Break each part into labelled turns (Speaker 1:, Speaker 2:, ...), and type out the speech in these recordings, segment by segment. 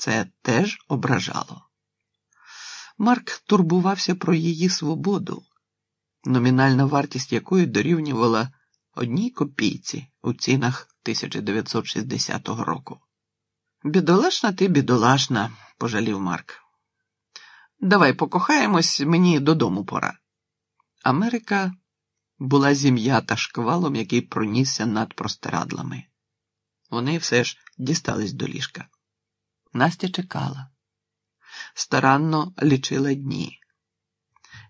Speaker 1: Це теж ображало. Марк турбувався про її свободу, номінальна вартість якої дорівнювала одній копійці у цінах 1960 року. Бідолашна ти, бідолашна, пожалів Марк. Давай покохаємось, мені додому пора. Америка була зім'ята шквалом, який пронісся над простирадлами. Вони все ж дістались до ліжка. Настя чекала, старанно лічила дні.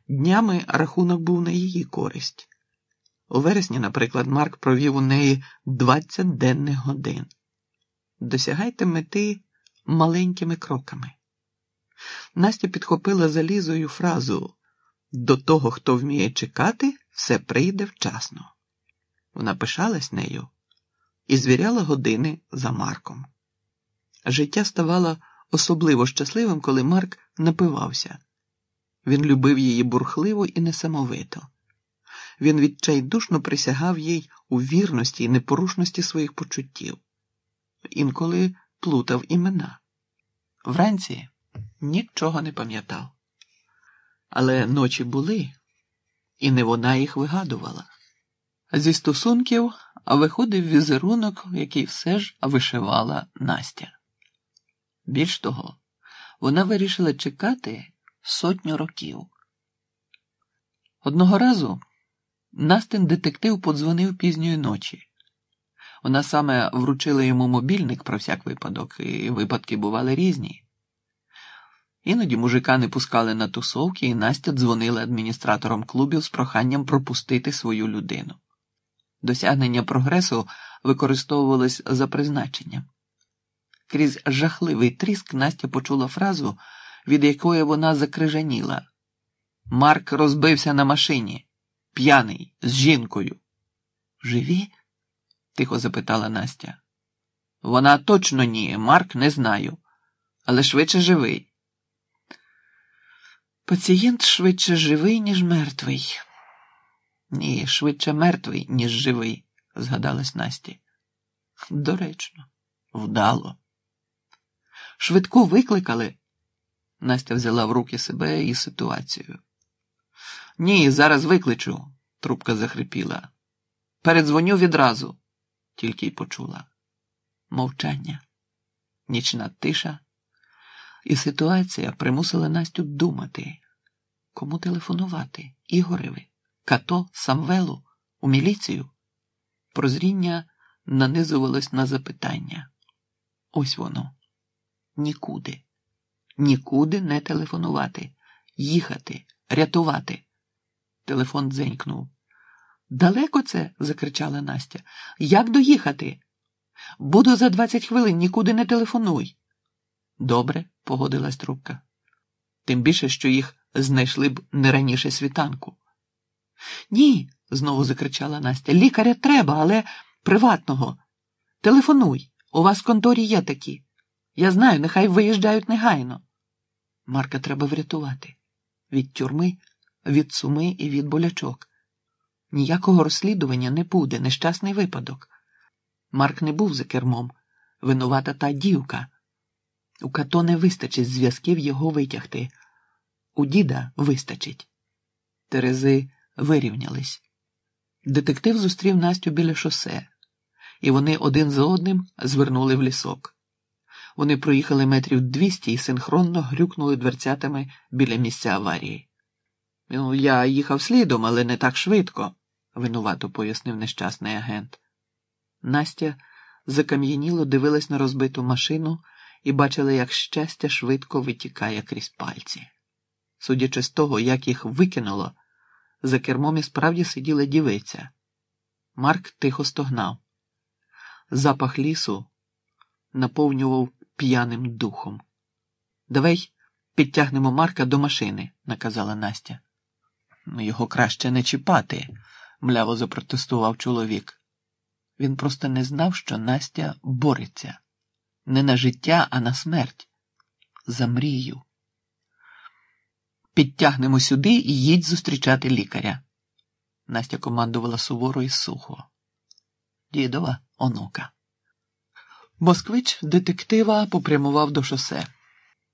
Speaker 1: Днями рахунок був на її користь. У вересні, наприклад, Марк провів у неї 20 денних годин. Досягайте мети маленькими кроками. Настя підхопила залізою фразу до того, хто вміє чекати, все прийде вчасно. Вона пишалась нею і звіряла години за Марком. Життя ставало особливо щасливим, коли Марк напивався. Він любив її бурхливо і несамовито. Він відчайдушно присягав їй у вірності і непорушності своїх почуттів, інколи плутав імена. Вранці нічого не пам'ятав. Але ночі були, і не вона їх вигадувала. Зі стосунків виходив візерунок, який все ж вишивала Настя. Більш того, вона вирішила чекати сотню років. Одного разу Настин детектив подзвонив пізньої ночі. Вона саме вручила йому мобільник про всяк випадок, і випадки бували різні. Іноді мужика не пускали на тусовки, і Настя дзвонила адміністраторам клубів з проханням пропустити свою людину. Досягнення прогресу використовувалось за призначенням. Крізь жахливий тріск Настя почула фразу, від якої вона закрижаніла. Марк розбився на машині, п'яний, з жінкою. Живі? тихо запитала Настя. Вона точно ні, Марк не знаю, але швидше живий. Пацієнт швидше живий, ніж мертвий. Ні, швидше мертвий, ніж живий, згадалась Насті. Доречно, вдало. Швидку викликали. Настя взяла в руки себе і ситуацію. Ні, зараз викличу, трубка захрипіла. Передзвоню відразу, тільки й почула. Мовчання, нічна тиша, і ситуація примусила Настю думати, кому телефонувати Ігореві, Като, Самвелу, у міліцію. Прозріння нанизувалось на запитання. Ось воно. Нікуди, нікуди не телефонувати, їхати, рятувати. Телефон дзенькнув. Далеко це? закричала Настя. Як доїхати? Буду за двадцять хвилин, нікуди не телефонуй. Добре, погодилась трубка. Тим більше, що їх знайшли б не раніше світанку. Ні, знову закричала Настя. Лікаря треба, але приватного. Телефонуй. У вас в конторі є такі. Я знаю, нехай виїжджають негайно. Марка треба врятувати від тюрми, від суми і від болячок. Ніякого розслідування не буде, нещасний випадок. Марк не був за кермом, винувата та дівка. У като не вистачить зв'язків його витягти. У діда вистачить. Терези вирівнялись. Детектив зустрів Настю біля шосе, і вони один за одним звернули в лісок. Вони проїхали метрів двісті і синхронно грюкнули дверцятами біля місця аварії. Ну, я їхав слідом, але не так швидко, винувато пояснив нещасний агент. Настя закам'яніло дивилась на розбиту машину і бачила, як щастя швидко витікає крізь пальці. Судячи з того, як їх викинуло, за кермом і справді сиділа дівиця. Марк тихо стогнав. Запах лісу наповнював п'яним духом. Давай підтягнемо Марка до машини, наказала Настя. Його краще не чіпати, мляво запротестував чоловік. Він просто не знав, що Настя бореться не на життя, а на смерть. За мрію. Підтягнемо сюди і їдь зустрічати лікаря. Настя командувала суворо і сухо. Дідова онука. Москвич детектива попрямував до шосе.